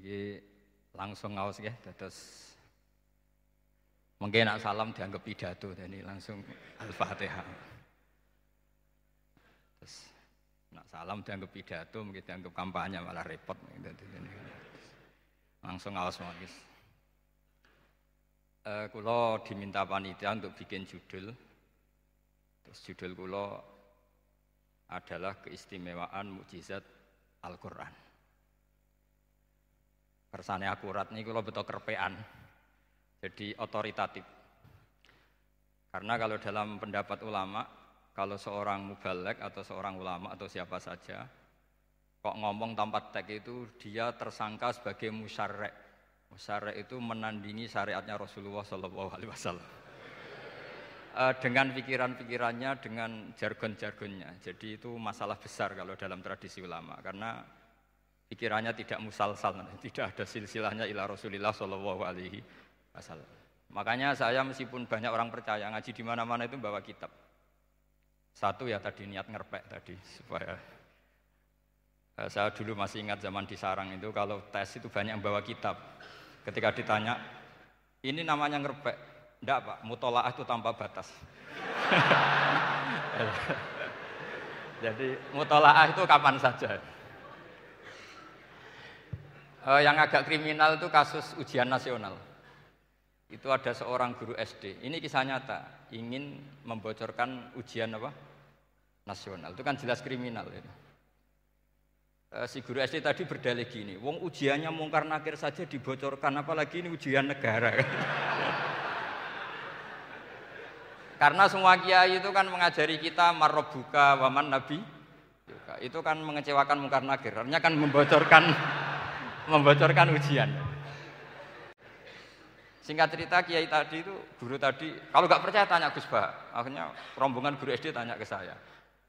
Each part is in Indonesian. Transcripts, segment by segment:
Iki langsung ngaos ya, terus mungkin nak salam dianggap pidato, jadi langsung al-fatihah. Terus nak salam dianggap pidato, mungkin dianggap kampanye malah repot. Langsung ngaos magis. Uh, kulo diminta panitia untuk bikin judul. Terus judul kulo adalah keistimewaan mukjizat Al-Quran. Kersane akurat nih kalau betul kerpean, jadi otoritatif. Karena kalau dalam pendapat ulama, kalau seorang mubalek atau seorang ulama atau siapa saja, kok ngomong tanpa teks itu dia tersangka sebagai musyarek. Musyarek itu menandingi syariatnya Rasulullah Shallallahu Alaihi Wasallam uh, dengan pikiran-pikirannya, dengan jargon-jargonnya. Jadi itu masalah besar kalau dalam tradisi ulama karena pikirannya tidak musalsal, tidak ada silsilahnya ila Rasulillah Shallallahu Alaihi Wasallam. Makanya saya meskipun banyak orang percaya ngaji di mana-mana itu bawa kitab. Satu ya tadi niat ngerpek tadi supaya uh, saya dulu masih ingat zaman di sarang itu kalau tes itu banyak yang bawa kitab. Ketika ditanya, ini namanya ngerpek, Enggak Pak, mutolaah itu tanpa batas. Jadi mutolaah itu kapan saja. Uh, yang agak kriminal itu kasus ujian nasional. Itu ada seorang guru SD. Ini kisah nyata, ingin membocorkan ujian apa? Nasional. Itu kan jelas kriminal. Ya. Uh, si guru SD tadi berdalih gini, wong ujiannya mungkar nakir saja dibocorkan, apalagi ini ujian negara. Karena semua kiai itu kan mengajari kita marrobuka waman nabi. Itu kan mengecewakan mungkar nakir. Artinya kan membocorkan membocorkan ujian. Singkat cerita kiai tadi itu guru tadi kalau nggak percaya tanya Gus Bah. Akhirnya rombongan guru SD tanya ke saya.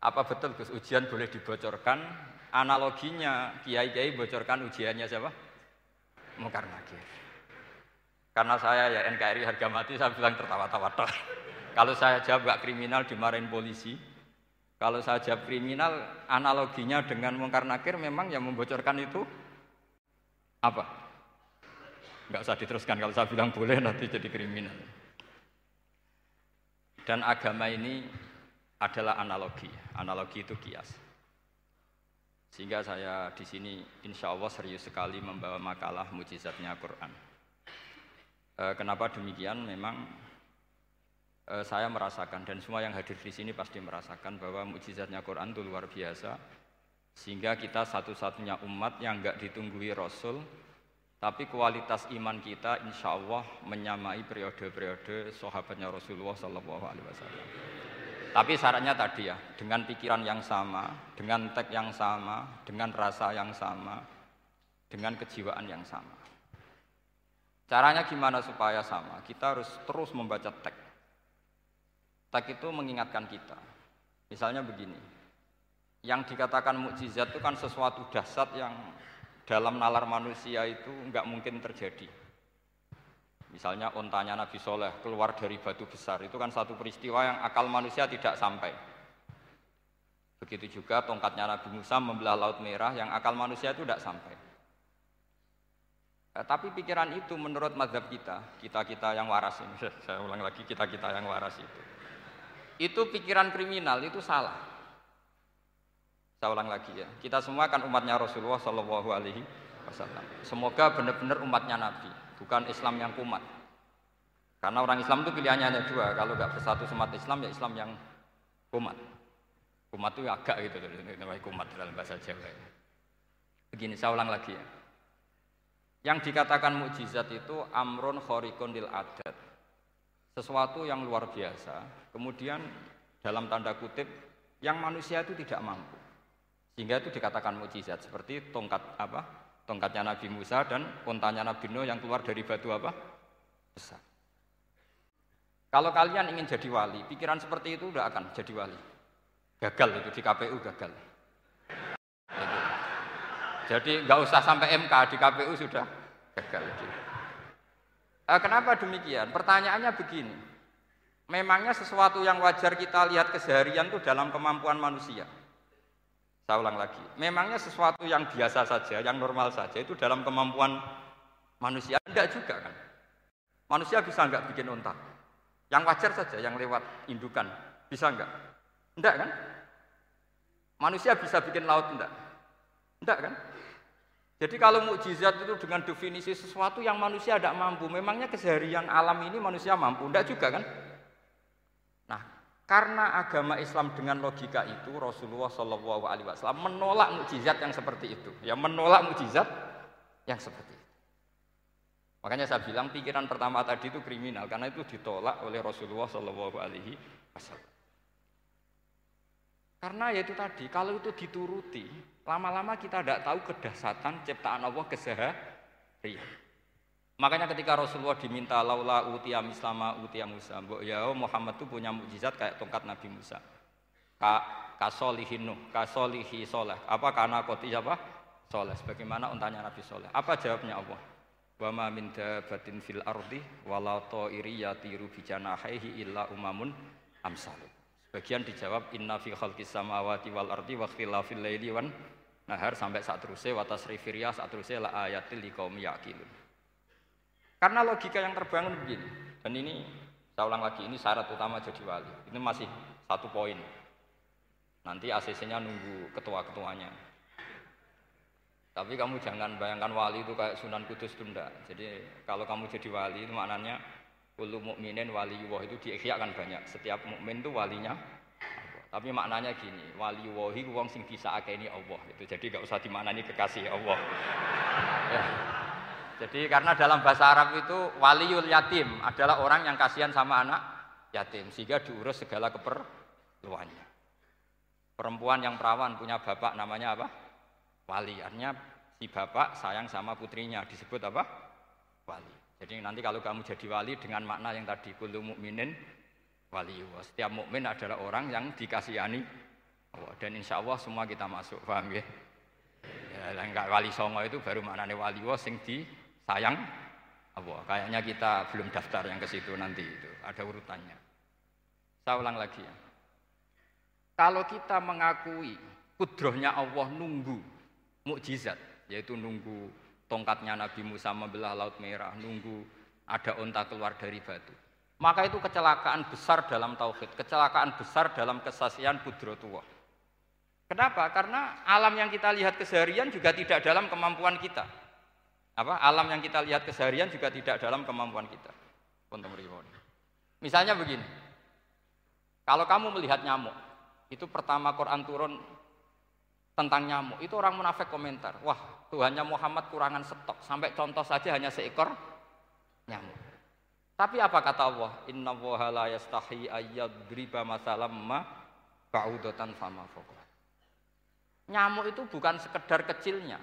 Apa betul Gus ujian boleh dibocorkan? Analoginya kiai-kiai bocorkan ujiannya siapa? Mungkar nakir. Karena saya ya NKRI harga mati saya bilang tertawa-tawa kalau saya jawab gak kriminal dimarahin polisi. Kalau saya jawab kriminal, analoginya dengan mungkar nakir memang yang membocorkan itu apa? Gak usah diteruskan kalau saya bilang boleh nanti jadi kriminal. Dan agama ini adalah analogi. Analogi itu kias. Sehingga saya di sini insya Allah serius sekali membawa makalah mujizatnya Quran. E, kenapa demikian? Memang Eh, saya merasakan dan semua yang hadir di sini pasti merasakan bahwa mukjizatnya Quran itu luar biasa sehingga kita satu-satunya umat yang nggak ditunggui Rasul tapi kualitas iman kita insya Allah menyamai periode-periode sahabatnya Rasulullah Sallallahu Alaihi Wasallam. Tapi syaratnya tadi ya, dengan pikiran yang sama, dengan teks yang sama, dengan rasa yang sama, dengan kejiwaan yang sama. Caranya gimana supaya sama? Kita harus terus membaca teks Tak itu mengingatkan kita. Misalnya begini, yang dikatakan mukjizat itu kan sesuatu dahsyat yang dalam nalar manusia itu nggak mungkin terjadi. Misalnya ontanya Nabi Soleh keluar dari batu besar, itu kan satu peristiwa yang akal manusia tidak sampai. Begitu juga tongkatnya Nabi Musa membelah Laut Merah yang akal manusia itu tidak sampai. Eh, tapi pikiran itu menurut mazhab kita, kita-kita yang waras ini, saya ulang lagi kita-kita yang waras itu itu pikiran kriminal itu salah. Saya ulang lagi ya, kita semua kan umatnya Rasulullah Shallallahu Alaihi Wasallam. Semoga benar-benar umatnya Nabi, bukan Islam yang kumat. Karena orang Islam itu pilihannya hanya dua, kalau nggak bersatu semat Islam ya Islam yang kumat. Kumat itu agak gitu, namanya kumat dalam bahasa Jawa. Begini, saya ulang lagi ya. Yang dikatakan mukjizat itu amrun khorikun lil adat sesuatu yang luar biasa, kemudian dalam tanda kutip yang manusia itu tidak mampu. Sehingga itu dikatakan mukjizat seperti tongkat apa? Tongkatnya Nabi Musa dan untanya Nabi Nuh yang keluar dari batu apa? Besar. Kalau kalian ingin jadi wali, pikiran seperti itu tidak akan jadi wali. Gagal itu di KPU gagal. Jadi nggak usah sampai MK di KPU sudah gagal. Eh, kenapa demikian? Pertanyaannya begini. Memangnya sesuatu yang wajar kita lihat keseharian itu dalam kemampuan manusia. Saya ulang lagi. Memangnya sesuatu yang biasa saja, yang normal saja itu dalam kemampuan manusia enggak juga kan? Manusia bisa enggak bikin unta? Yang wajar saja, yang lewat indukan. Bisa enggak? Enggak kan? Manusia bisa bikin laut enggak? Enggak kan? Jadi kalau mukjizat itu dengan definisi sesuatu yang manusia tidak mampu, memangnya keseharian alam ini manusia mampu? Enggak juga kan? Karena agama Islam dengan logika itu Rasulullah Shallallahu Alaihi Wasallam menolak mukjizat yang seperti itu, ya menolak mukjizat yang seperti itu. Makanya saya bilang pikiran pertama tadi itu kriminal karena itu ditolak oleh Rasulullah Shallallahu Alaihi Wasallam. Karena ya itu tadi, kalau itu dituruti, Lama-lama kita tidak tahu kedahsatan ciptaan Allah keseharian. Makanya ketika Rasulullah diminta laula utia mislama utia Musa, Mbok ya Muhammad itu punya mukjizat kayak tongkat Nabi Musa. Ka kasolihin Nuh, kasolihi soleh. Apa karena koti apa? Soleh. Sebagaimana untanya Nabi Soleh. Apa jawabnya Allah? Wa ma min dabatin fil ardi wala ta'iri yatiru bijanahihi illa umamun amsalu. Sebagian dijawab inna fi khalqis samawati wal ardi wa ikhtilafil laili wan nahar sampai saat terusnya watas rifiria saat terusnya la ayatil kaum yaqilun. Karena logika yang terbangun begini. Dan ini saya ulang lagi ini syarat utama jadi wali. Ini masih satu poin. Nanti ACC-nya nunggu ketua-ketuanya. Tapi kamu jangan bayangkan wali itu kayak Sunan Kudus tunda. Jadi kalau kamu jadi wali itu maknanya kullu mukminin wali itu diikhyakan banyak. Setiap mukmin itu walinya tapi maknanya gini, wali wahi wong sing ini Allah. Itu jadi gak usah dimaknani kekasih Allah. ya. Jadi karena dalam bahasa Arab itu waliul yatim adalah orang yang kasihan sama anak yatim sehingga diurus segala keperluannya. Perempuan yang perawan punya bapak namanya apa? Wali. Artinya si bapak sayang sama putrinya disebut apa? Wali. Jadi nanti kalau kamu jadi wali dengan makna yang tadi kullu mukminin wali Setiap mukmin adalah orang yang dikasihani Allah. Dan insya Allah semua kita masuk, paham ya? Ya, enggak wali songo itu baru maknanya wali Allah sing disayang Allah. Kayaknya kita belum daftar yang ke situ nanti itu, ada urutannya. Saya ulang lagi ya. Kalau kita mengakui kudrohnya Allah nunggu mukjizat, yaitu nunggu tongkatnya Nabi Musa membelah Laut Merah, nunggu ada onta keluar dari batu. Maka itu kecelakaan besar dalam tauhid, kecelakaan besar dalam kesaksian budrotullah. Kenapa? Karena alam yang kita lihat keseharian juga tidak dalam kemampuan kita. Apa? Alam yang kita lihat keseharian juga tidak dalam kemampuan kita. Misalnya begini. Kalau kamu melihat nyamuk, itu pertama Quran turun tentang nyamuk. Itu orang munafik komentar, "Wah, Tuhannya Muhammad kurangan stok, sampai contoh saja hanya seekor nyamuk." Tapi apa kata Allah? Inna woha la yastahi ayyadriba masalam ma ba'udatan fama. Nyamuk itu bukan sekedar kecilnya.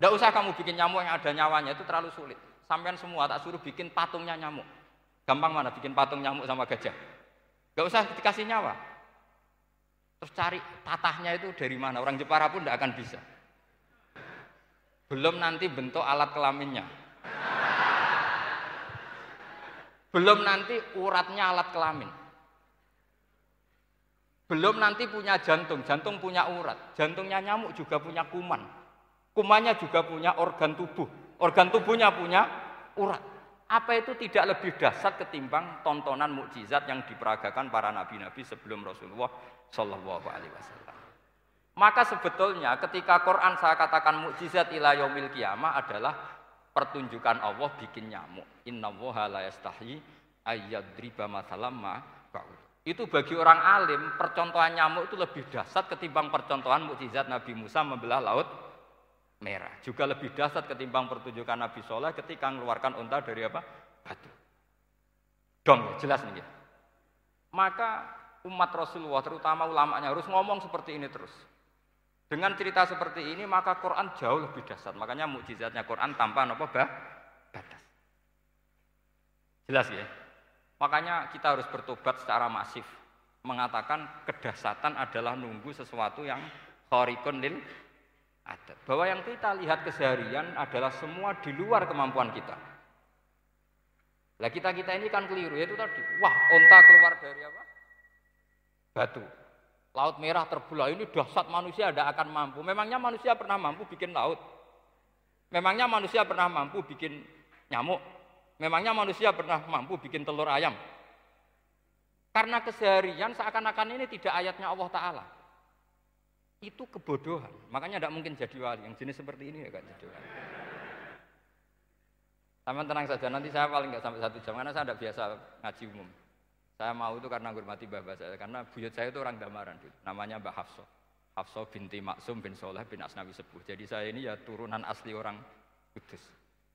Tidak usah kamu bikin nyamuk yang ada nyawanya, itu terlalu sulit. Sampai semua tak suruh bikin patungnya nyamuk. Gampang mana bikin patung nyamuk sama gajah? Gak usah dikasih nyawa. Terus cari tatahnya itu dari mana? Orang Jepara pun tidak akan bisa. Belum nanti bentuk alat kelaminnya. Belum nanti uratnya alat kelamin. Belum nanti punya jantung, jantung punya urat. Jantungnya nyamuk juga punya kuman. Kumannya juga punya organ tubuh. Organ tubuhnya punya urat. Apa itu tidak lebih dahsyat ketimbang tontonan mukjizat yang diperagakan para nabi-nabi sebelum Rasulullah Shallallahu Alaihi Wasallam. Maka sebetulnya ketika Quran saya katakan mukjizat ila yaumil adalah pertunjukan Allah bikin nyamuk. Inna la yastahi ayyadriba masalam ma Itu bagi orang alim, percontohan nyamuk itu lebih dahsyat ketimbang percontohan mukjizat Nabi Musa membelah laut merah. Juga lebih dahsyat ketimbang pertunjukan Nabi Soleh ketika mengeluarkan unta dari apa? Batu. Dong, jelas nih ya. Maka umat Rasulullah, terutama ulamanya harus ngomong seperti ini terus. Dengan cerita seperti ini maka Quran jauh lebih dahsyat. Makanya mukjizatnya Quran tanpa apa batas. Jelas ya? Makanya kita harus bertobat secara masif mengatakan kedahsatan adalah nunggu sesuatu yang khorikun lil adat. Bahwa yang kita lihat keseharian adalah semua di luar kemampuan kita. Lah kita kita ini kan keliru yaitu tadi. Wah, onta keluar dari apa? Batu. Laut merah terbelah ini dahsyat manusia tidak akan mampu. Memangnya manusia pernah mampu bikin laut? Memangnya manusia pernah mampu bikin nyamuk? Memangnya manusia pernah mampu bikin telur ayam? Karena keseharian seakan-akan ini tidak ayatnya Allah Ta'ala. Itu kebodohan. Makanya tidak mungkin jadi wali. Yang jenis seperti ini ya jadi wali. Sama tenang saja, nanti saya paling nggak sampai satu jam karena saya tidak biasa ngaji umum. Saya mau itu karena hormati bapak saya, karena buyut saya itu orang Damaran, namanya Mbak Hafso. Hafso binti Maksum bin Soleh bin Asnawi Sepuh. Jadi saya ini ya turunan asli orang Kudus.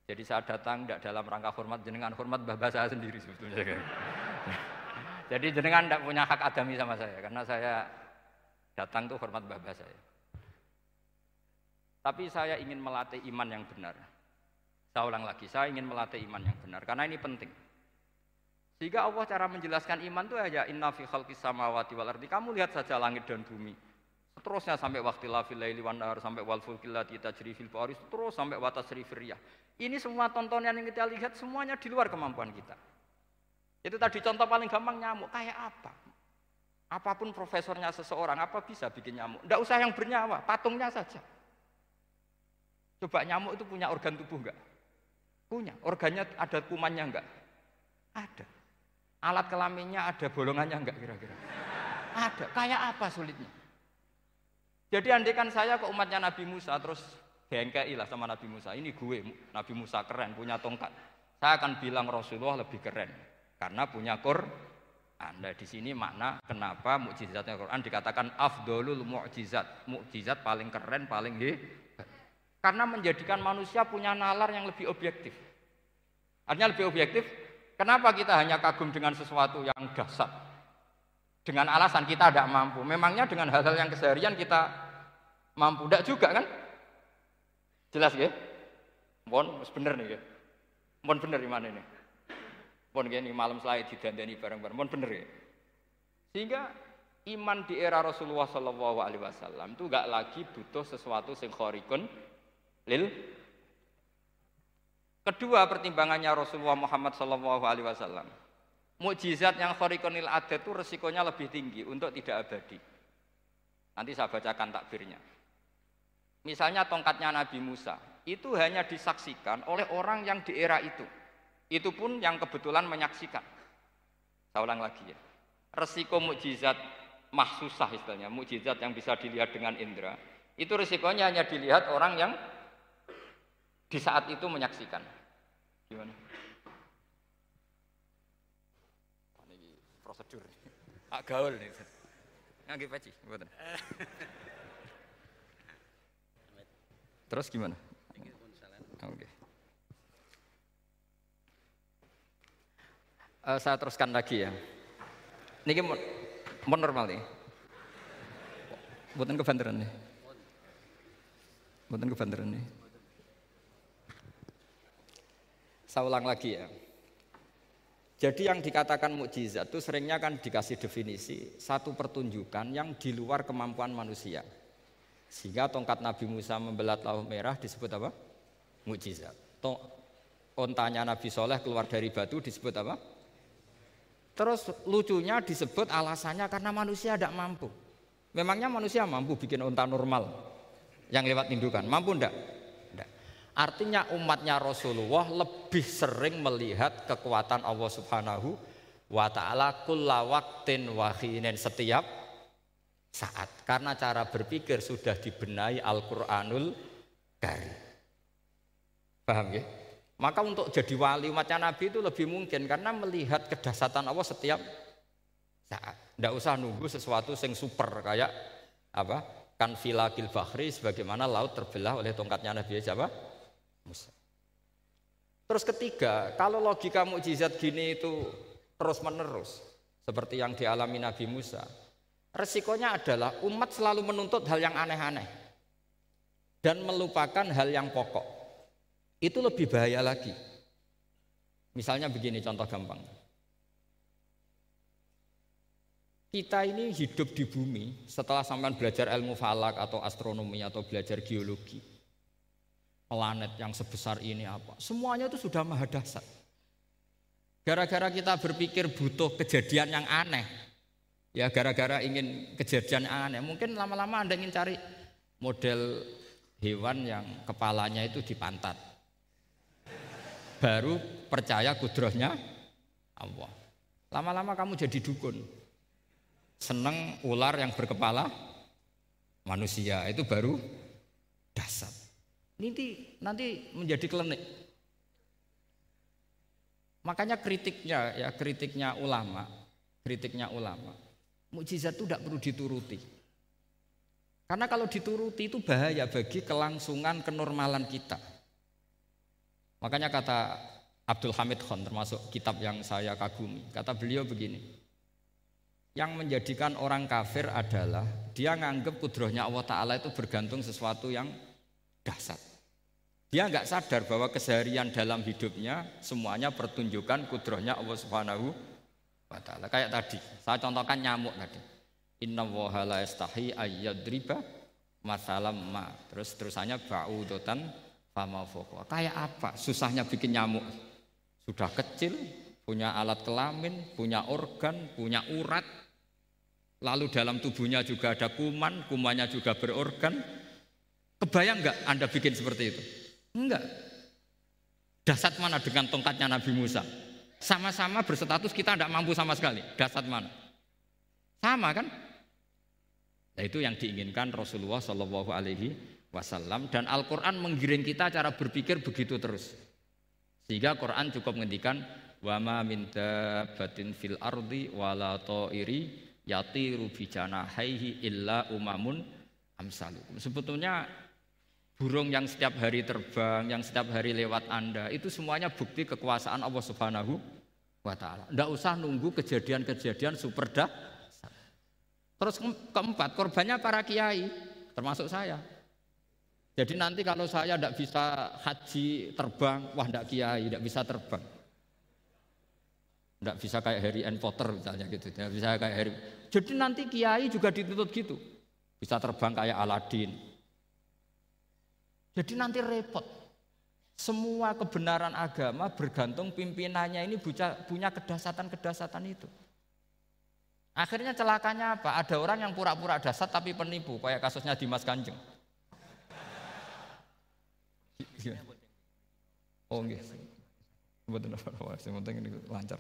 Jadi saya datang tidak dalam rangka hormat jenengan hormat bapak saya sendiri sebetulnya. Jadi jenengan tidak punya hak adami sama saya karena saya datang tuh hormat bapak saya. Tapi saya ingin melatih iman yang benar. Saya ulang lagi, saya ingin melatih iman yang benar karena ini penting. Sehingga Allah cara menjelaskan iman itu aja inna fi khalqis samawati wal ardi. Kamu lihat saja langit dan bumi. Seterusnya sampai waktu lafil laili wan nahar sampai wal fulkil lati tajri fil baris terus sampai watas rifriyah. Ini semua tontonan yang kita lihat semuanya di luar kemampuan kita. Itu tadi contoh paling gampang nyamuk kayak apa? Apa pun profesornya seseorang, apa bisa bikin nyamuk? Tidak usah yang bernyawa, patungnya saja. Coba nyamuk itu punya organ tubuh enggak? Punya. Organnya ada kumannya enggak? Ada. Alat kelaminnya ada bolongannya enggak kira-kira? Ada. Kayak apa sulitnya? Jadi andikan saya ke umatnya Nabi Musa terus bengkei lah sama Nabi Musa. Ini gue, Nabi Musa keren, punya tongkat. Saya akan bilang Rasulullah lebih keren karena punya Quran. Anda di sini makna kenapa mukjizatnya Quran dikatakan afdolul mukjizat, mukjizat paling keren, paling hebat. Karena menjadikan manusia punya nalar yang lebih objektif. Artinya lebih objektif, kenapa kita hanya kagum dengan sesuatu yang dasar? Dengan alasan kita tidak mampu. Memangnya dengan hal-hal yang keseharian kita mampu? Tidak juga kan? Jelas ya? Mohon bener nih ya. Mohon bener di mana ini? Mohon gini malam selai didandani bareng-bareng. Mohon bener ya. Sehingga iman di era Rasulullah Shallallahu Alaihi Wasallam itu gak lagi butuh sesuatu sing khorikun lil Kedua pertimbangannya Rasulullah Muhammad Shallallahu Alaihi Wasallam, mukjizat yang khorikonil adat itu resikonya lebih tinggi untuk tidak abadi. Nanti saya bacakan takbirnya. Misalnya tongkatnya Nabi Musa, itu hanya disaksikan oleh orang yang di era itu. Itu pun yang kebetulan menyaksikan. Saya ulang lagi ya. Resiko mukjizat mahsusah istilahnya, mukjizat yang bisa dilihat dengan indera, itu resikonya hanya dilihat orang yang di saat itu menyaksikan. Gimana? Ini prosedur. Ak gaul nih. Ngagi peci. Terus gimana? Oke. Okay. Uh, saya teruskan lagi ya. Ini mau normal nih. Buatan kebanteran nih. Buatan kebanteran nih. Saya ulang lagi ya. Jadi yang dikatakan mukjizat itu seringnya kan dikasih definisi satu pertunjukan yang di luar kemampuan manusia. Sehingga tongkat Nabi Musa membelat laut merah disebut apa? Mukjizat. Ontanya Nabi Soleh keluar dari batu disebut apa? Terus lucunya disebut alasannya karena manusia tidak mampu. Memangnya manusia mampu bikin onta normal yang lewat indukan? Mampu enggak? Artinya umatnya Rasulullah lebih sering melihat kekuatan Allah Subhanahu wa taala kulla waktin wahinin setiap saat karena cara berpikir sudah dibenahi Al-Qur'anul Karim. Paham ya? Maka untuk jadi wali umatnya Nabi itu lebih mungkin karena melihat kedahsatan Allah setiap saat. Tidak usah nunggu sesuatu yang super kayak apa? Kan filakil bahri sebagaimana laut terbelah oleh tongkatnya Nabi siapa? Musa. Terus ketiga, kalau logika mukjizat gini itu terus menerus seperti yang dialami Nabi Musa, resikonya adalah umat selalu menuntut hal yang aneh-aneh dan melupakan hal yang pokok. Itu lebih bahaya lagi. Misalnya begini contoh gampang. Kita ini hidup di bumi setelah sampai belajar ilmu falak atau astronomi atau belajar geologi planet yang sebesar ini apa. Semuanya itu sudah maha dasar. Gara-gara kita berpikir butuh kejadian yang aneh. Ya gara-gara ingin kejadian aneh. Mungkin lama-lama Anda ingin cari model hewan yang kepalanya itu di pantat. Baru percaya kudrohnya Allah. Lama-lama kamu jadi dukun. Seneng ular yang berkepala manusia itu baru dasar. Nanti nanti menjadi klenik. Makanya kritiknya ya kritiknya ulama, kritiknya ulama Mukjizat itu tidak perlu dituruti. Karena kalau dituruti itu bahaya bagi kelangsungan kenormalan kita. Makanya kata Abdul Hamid Khan termasuk kitab yang saya kagumi. Kata beliau begini. Yang menjadikan orang kafir adalah dia nganggap kudrohnya Allah Ta'ala itu bergantung sesuatu yang dasar. Dia nggak sadar bahwa keseharian dalam hidupnya semuanya pertunjukan kudrohnya Allah Subhanahu wa taala. Kayak tadi, saya contohkan nyamuk tadi. Inna woha la yastahi ayyadriba masalam ma. Terus terusannya ba'udotan fama. Kayak apa? Susahnya bikin nyamuk. Sudah kecil, punya alat kelamin, punya organ, punya urat. Lalu dalam tubuhnya juga ada kuman, kumannya juga berorgan. Kebayang nggak Anda bikin seperti itu? Enggak. Dasar mana dengan tongkatnya Nabi Musa? Sama-sama berstatus kita tidak mampu sama sekali. Dasar mana? Sama kan? Nah, itu yang diinginkan Rasulullah Shallallahu Alaihi Wasallam dan Al-Quran menggiring kita cara berpikir begitu terus. Sehingga Quran cukup menghentikan wama minta batin fil ardi wala iri yatiru bijana haihi illa umamun amsalukum. Sebetulnya burung yang setiap hari terbang, yang setiap hari lewat Anda, itu semuanya bukti kekuasaan Allah Subhanahu wa taala. Tidak usah nunggu kejadian-kejadian super dah. Terus keempat, korbannya para kiai, termasuk saya. Jadi nanti kalau saya tidak bisa haji terbang, wah tidak kiai, tidak bisa terbang. Tidak bisa kayak Harry and Potter misalnya gitu, tidak bisa kayak Harry. Jadi nanti kiai juga dituntut gitu, bisa terbang kayak Aladin. Jadi nanti repot. Semua kebenaran agama bergantung pimpinannya ini punya kedasatan-kedasatan itu. Akhirnya celakanya apa? Ada orang yang pura-pura dasar tapi penipu, kayak kasusnya Dimas Kanjeng. Oh nggih. Mboten apa-apa, lancar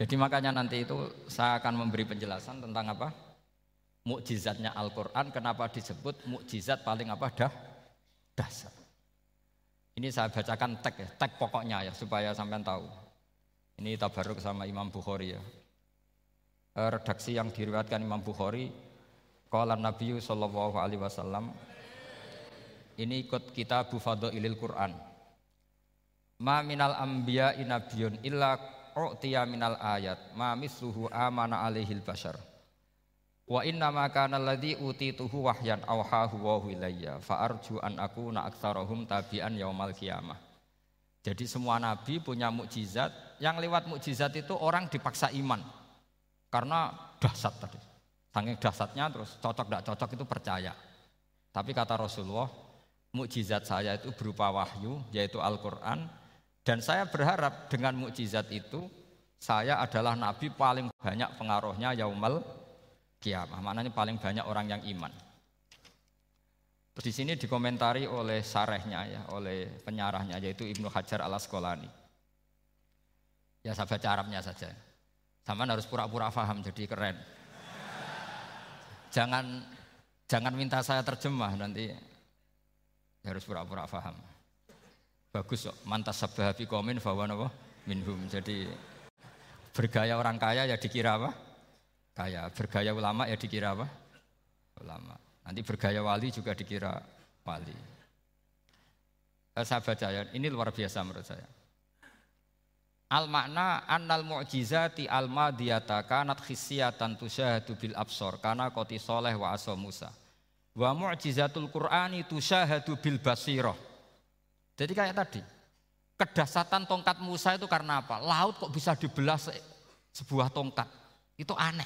Jadi makanya nanti itu saya akan memberi penjelasan tentang apa? Mukjizatnya Al-Qur'an kenapa disebut mukjizat paling apa dah dasar. Ini saya bacakan tag ya, tag pokoknya ya supaya sampean tahu. Ini tabaruk sama Imam Bukhari ya. Eh, redaksi yang diriwayatkan Imam Bukhari Qala Nabi sallallahu alaihi wasallam ini ikut kita Ilil Quran. Ma minal anbiya inabiyun illa u'tiya minal ayat ma misluhu amana alaihil bashar. Wa inna ma kana alladhi utituhu wahyan awhahu wa ilayya fa arju an akuna aktsarahum tabi'an yaumal qiyamah. Jadi semua nabi punya mukjizat yang lewat mukjizat itu orang dipaksa iman karena dahsyat tadi saking dahsyatnya terus cocok tidak cocok itu percaya tapi kata Rasulullah mukjizat saya itu berupa wahyu yaitu Al-Qur'an dan saya berharap dengan mukjizat itu saya adalah nabi paling banyak pengaruhnya yaumal kiamah. Maknanya paling banyak orang yang iman. Terus di sini dikomentari oleh sarehnya ya, oleh penyarahnya yaitu Ibnu Hajar al Asqalani. Ya saya baca Arabnya saja. Sama harus pura-pura paham jadi keren. Jangan jangan minta saya terjemah nanti harus pura-pura paham. Bagus kok, mantas sabah fi komen bahwa minhum. Jadi bergaya orang kaya ya dikira apa? Kaya. Bergaya ulama ya dikira apa? Ulama. Nanti bergaya wali juga dikira wali. Eh, saya baca ya, ini luar biasa menurut saya. Al makna annal mu'jizati al madiyata kanat khisyatan tusyahadu bil absor kana koti soleh wa aso Musa. Wa mu'jizatul Qur'ani tusyahadu bil basirah jadi kayak tadi, kedasatan tongkat Musa itu karena apa? Laut kok bisa dibelah se sebuah tongkat? Itu aneh.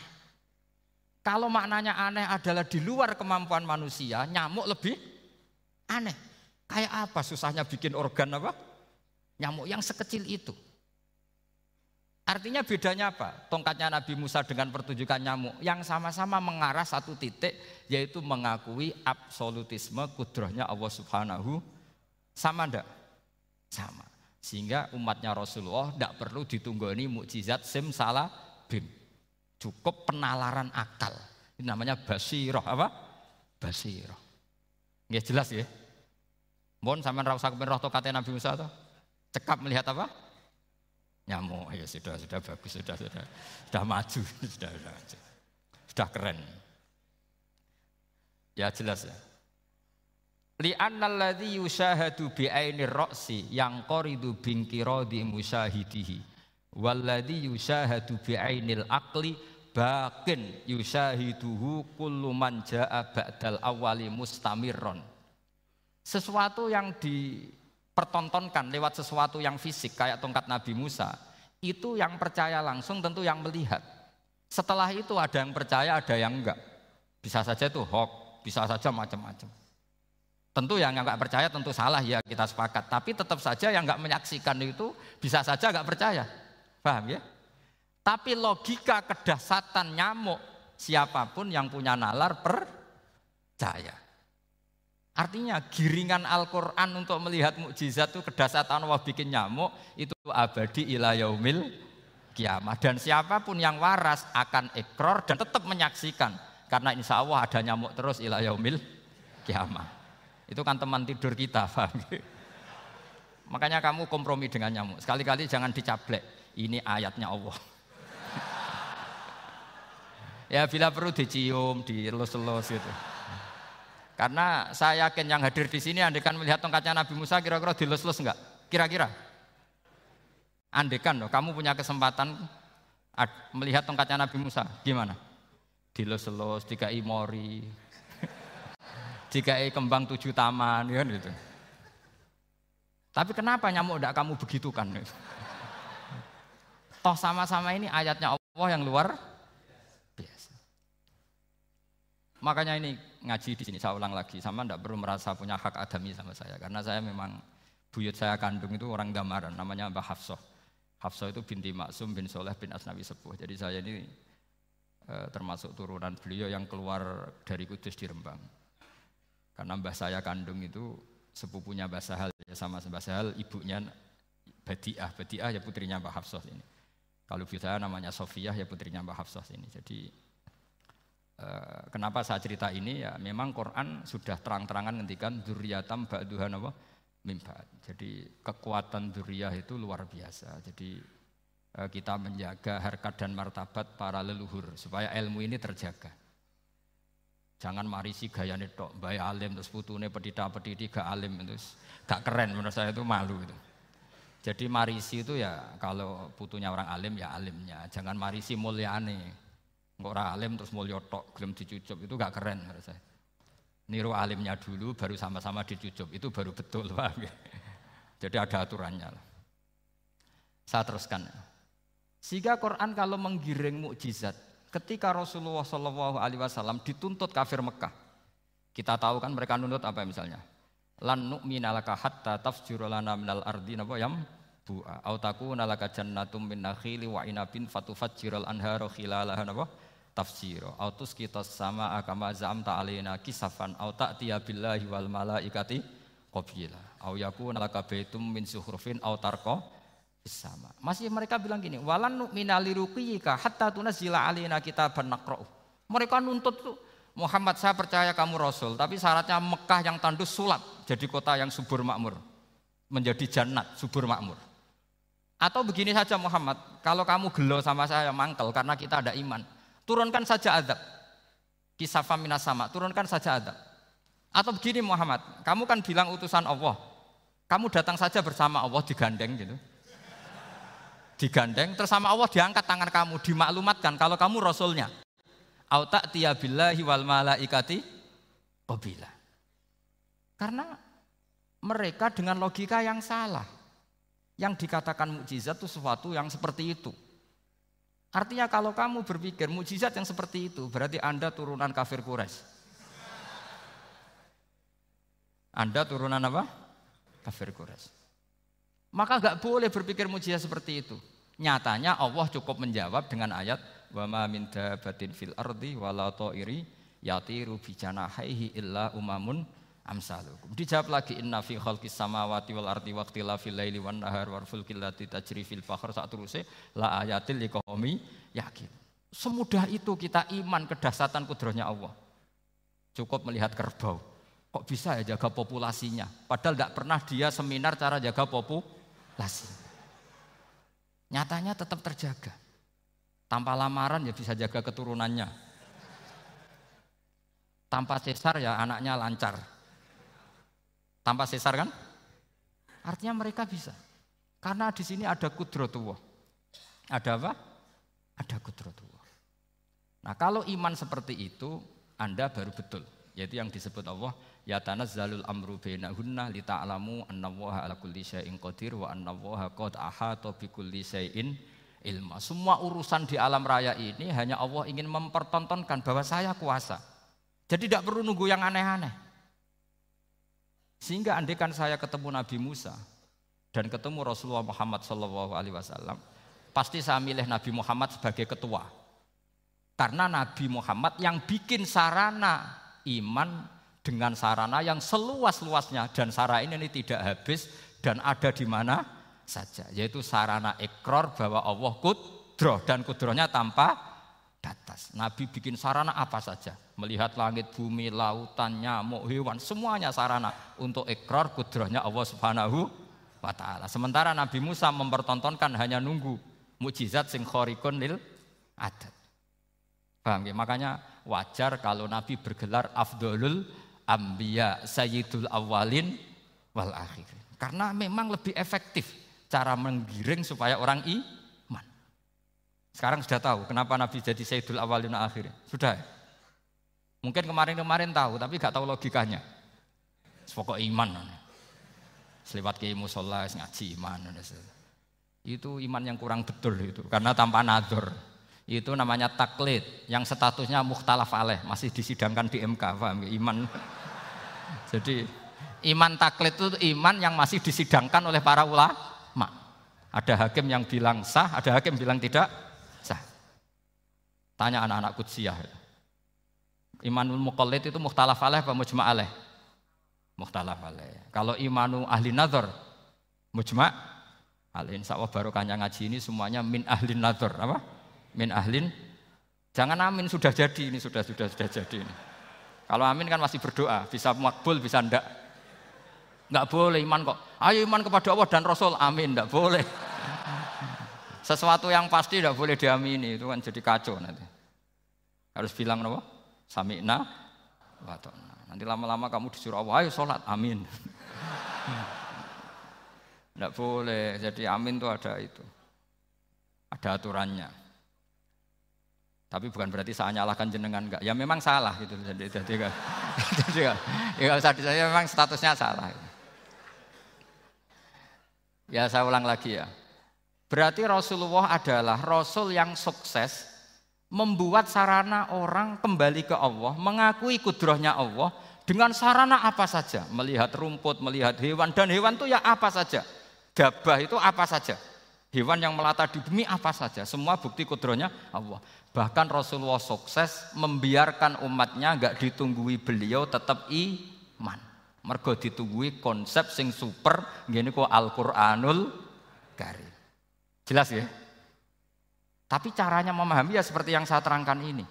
Kalau maknanya aneh adalah di luar kemampuan manusia, nyamuk lebih aneh. Kayak apa susahnya bikin organ apa? Nyamuk yang sekecil itu. Artinya bedanya apa? Tongkatnya Nabi Musa dengan pertunjukan nyamuk yang sama-sama mengarah satu titik yaitu mengakui absolutisme kudrohnya Allah Subhanahu sama ndak? Sama. Sehingga umatnya Rasulullah tidak perlu ditunggoni mukjizat sim salah bim. Cukup penalaran akal. Ini namanya basiroh apa? Basiroh. Nggak jelas ya? Mohon sama rasa roh tokatnya Nabi Musa tuh. Cekap melihat apa? Nyamuk ya sudah sudah bagus sudah sudah. Sudah maju sudah sudah sudah keren. Ya jelas ya. Li'annalladzi yushahadu bi ainir ra'si yang qoridu binkiradi musyahidihi. Walladzi bi ainil aqli bakin yushahiduhu kullu man jaa ba'dal awali mustamirron sesuatu yang di pertontonkan lewat sesuatu yang fisik kayak tongkat Nabi Musa, itu yang percaya langsung tentu yang melihat. Setelah itu ada yang percaya, ada yang enggak. Bisa saja itu hoax, bisa saja macam-macam. Tentu yang enggak percaya tentu salah ya kita sepakat. Tapi tetap saja yang enggak menyaksikan itu bisa saja enggak percaya. Paham ya? Tapi logika kedahsatan nyamuk siapa pun yang punya nalar percaya. Artinya giringan Al-Quran untuk melihat mukjizat itu kedasatan Allah bikin nyamuk itu abadi ila yaumil kiamah. Dan siapa pun yang waras akan ekor dan tetap menyaksikan. Karena insya Allah ada nyamuk terus ila yaumil kiamah. Itu kan teman tidur kita, paham? Makanya kamu kompromi dengan nyamuk. Sekali-kali jangan dicaplek. Ini ayatnya Allah. ya bila perlu dicium, dilus-lus gitu. Karena saya yakin yang hadir di sini andekan melihat tongkatnya Nabi Musa kira-kira dilus-lus enggak? Kira-kira? Andekan loh, kamu punya kesempatan melihat tongkatnya Nabi Musa, gimana? Dilus-lus, dikai mori, dikai kembang tujuh taman, ya gitu. Tapi kenapa nyamuk enggak kamu begitukan? Toh sama-sama ini ayatnya Allah yang luar biasa. Makanya ini ngaji di sini saya ulang lagi sama ndak perlu merasa punya hak adami sama saya karena saya memang buyut saya kandung itu orang Gamaran namanya Mbah Hafsah. Hafsah itu binti Maksum bin Soleh bin Asnawi Sepuh. Jadi saya ini e, termasuk turunan beliau yang keluar dari Kudus di Rembang. Karena Mbah saya kandung itu sepupunya Mbah Sahal ya sama Mbah Sahal ibunya Badiah. Badiah ya putrinya Mbah Hafsah ini. Kalau ibu saya namanya Sofiyah ya putrinya Mbah Hafsah ini. Jadi kenapa saya cerita ini ya memang Quran sudah terang-terangan ngendikan dzurriyatam ba'duhan apa mimbat. Jadi kekuatan dzurriyah itu luar biasa. Jadi eh, kita menjaga harkat dan martabat para leluhur supaya ilmu ini terjaga. Jangan marisi gaya tok, bayi alim terus putune pedita pedidi gak alim terus gak keren menurut saya itu malu itu. Jadi marisi itu ya kalau putunya orang alim ya alimnya, jangan marisi mulyane. Orang alim terus mulia tok, gelem dicucup itu gak keren menurut saya. Niru alimnya dulu baru sama-sama dicucup itu baru betul ya? Jadi ada aturannya lah. Saya teruskan. Sehingga Quran kalau menggiring mukjizat, ketika Rasulullah Shallallahu Alaihi Wasallam dituntut kafir Mekah, kita tahu kan mereka nuntut apa misalnya? Lan nu'mina laka hatta tafjuru lana minal ardi napa yam bu'a au takuna laka jannatum min nakhili wa inabin fatufajjiral anharu khilalaha napa tafsiro autus kita sama akama zam ta'alina kisafan au ta'tiya billahi wal malaikati qabila au yakuna laka baitum min suhrufin au tarqa sama. Masih mereka bilang gini, walan nu'mina liruqiyika hatta tunazila alina kitaban naqra'u. Mereka nuntut tuh Muhammad saya percaya kamu rasul, tapi syaratnya Mekah yang tandus sulap jadi kota yang subur makmur. Menjadi jannat subur makmur. Atau begini saja Muhammad, kalau kamu gelo sama saya mangkel karena kita ada iman, turunkan saja adab. Kisafa minas sama, turunkan saja adab. Atau begini Muhammad, kamu kan bilang utusan Allah. Kamu datang saja bersama Allah digandeng gitu. Digandeng, terus sama Allah diangkat tangan kamu, dimaklumatkan kalau kamu rasulnya. Auta billahi wal malaikati qabila. Karena mereka dengan logika yang salah. Yang dikatakan mukjizat itu sesuatu yang seperti itu. Artinya kalau kamu berpikir mujizat yang seperti itu, berarti Anda turunan kafir Quraisy. Anda turunan apa? Kafir Quraisy. Maka nggak boleh berpikir mujizat seperti itu. Nyatanya Allah cukup menjawab dengan ayat wa ma min dabatin fil ardi wala ta'iri yatiru bi janahaihi illa umamun amsalukum. Dijawab lagi inna fi khalqis samawati wal ardi waqtilafil laili wan nahar wal fulkil lati tajri fil bahr saat terusé la ayatil liqaumi yakin. Semudah itu kita iman kedahsatan kudrohnya Allah. Cukup melihat kerbau. Kok bisa ya jaga populasinya? Padahal tidak pernah dia seminar cara jaga populasi. Nyatanya tetap terjaga. Tanpa lamaran ya bisa jaga keturunannya. Tanpa sesar ya anaknya lancar. Tanpa sesar kan? Artinya mereka bisa. Karena di sini ada kudrotullah. Ada apa? Ada kudrotullah. Nah kalau iman seperti itu, Anda baru betul. Yaitu yang disebut Allah ya tanazzalul amru bainahunna li ta'lamu annallaha ala kulli syai'in qadir wa annallaha qad ahata bi kulli syai'in ilma. Semua urusan di alam raya ini hanya Allah ingin mempertontonkan bahwa saya kuasa. Jadi tidak perlu nunggu yang aneh-aneh. Sehingga andekan saya ketemu Nabi Musa dan ketemu Rasulullah Muhammad Wasallam, pasti saya milih Nabi Muhammad sebagai ketua. Karena Nabi Muhammad yang bikin sarana iman dengan sarana yang seluas-luasnya dan sarana ini, ini tidak habis dan ada di mana saja yaitu sarana ekor bahwa Allah kudroh dan kudrohnya tanpa batas. Nabi bikin sarana apa saja melihat langit, bumi, lautan, nyamuk, hewan semuanya sarana untuk ekor kudrohnya Allah Subhanahu wa taala. Sementara Nabi Musa mempertontonkan hanya nunggu mukjizat sing khorikun lil adat. Paham ya? Makanya wajar kalau Nabi bergelar afdolul Ambiya sayyidul awalin wal akhir. Karena memang lebih efektif cara menggiring supaya orang iman. Sekarang sudah tahu kenapa Nabi jadi sayyidul awalin wal akhir. Sudah. Mungkin kemarin-kemarin tahu tapi gak tahu logikanya. Pokok iman. Seliwat ke musola ngaji iman. Itu iman yang kurang betul itu karena tanpa nador itu namanya taklid yang statusnya mukhtalaf alaih masih disidangkan di MK paham iman jadi iman taklid itu iman yang masih disidangkan oleh para ulama ada hakim yang bilang sah ada hakim bilang tidak sah tanya anak-anak kudsiyah imanul muqallid itu mukhtalaf alaih apa mujma' alaih mukhtalaf alaih kalau imanu ahli nazar mujma' alaih Allah barokahnya ngaji ini semuanya min ahli nazar apa min ahlin jangan amin sudah jadi ini sudah sudah sudah jadi ini. Kalau amin kan masih berdoa, bisa makbul, bisa ndak. Enggak boleh iman kok. Ayo iman kepada Allah dan Rasul, amin, enggak boleh. Sesuatu yang pasti enggak boleh diamini, itu kan jadi kacau nanti. Harus bilang apa? Sami'na wa Nanti lama-lama kamu disuruh Allah, ayo sholat, amin. Enggak boleh, jadi amin itu ada itu. Ada aturannya. Tapi bukan berarti saya nyalahkan jenengan enggak. Ya memang salah gitu. Jadi jadi kan. jadi kan. Ya usah saya memang statusnya salah. Ya saya ulang lagi ya. Berarti Rasulullah adalah rasul yang sukses membuat sarana orang kembali ke Allah, mengakui kudrohnya Allah dengan sarana apa saja, melihat rumput, melihat hewan dan hewan itu ya apa saja. Gabah itu apa saja. Hewan yang melata di bumi apa saja, semua bukti kudrohnya Allah. Bahkan Rasulullah sukses membiarkan umatnya nggak ditunggui beliau tetap iman. Mergo ditunggui konsep sing super gini kok Al-Qur'anul Karim. Jelas ya? Tapi caranya memahami ya seperti yang saya terangkan ini.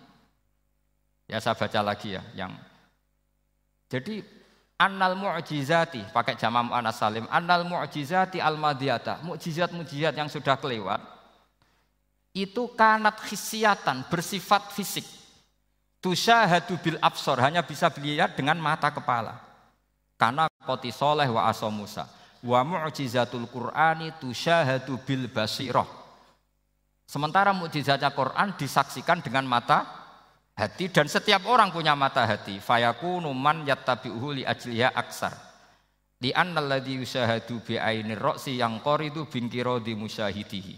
Ya saya baca lagi ya yang jadi annal mu'jizati pakai jamam anas salim annal mu'jizati al madiyata mukjizat mukjizat yang sudah kelewat itu kanat khisiatan bersifat fisik. Tusyahadu bil absor hanya bisa dilihat dengan mata kepala. Karena koti soleh wa aso Musa. Wa mu'jizatul Qur'ani tusyahadu bil basiroh. Sementara mukjizatnya Quran disaksikan dengan mata hati dan setiap orang punya mata hati. Fayakunu man yattabi'uhu li ajliya aksar. Li annalladhi yusyahadu bi ainir roksi yang qoridu bin kirodi musyahidihi.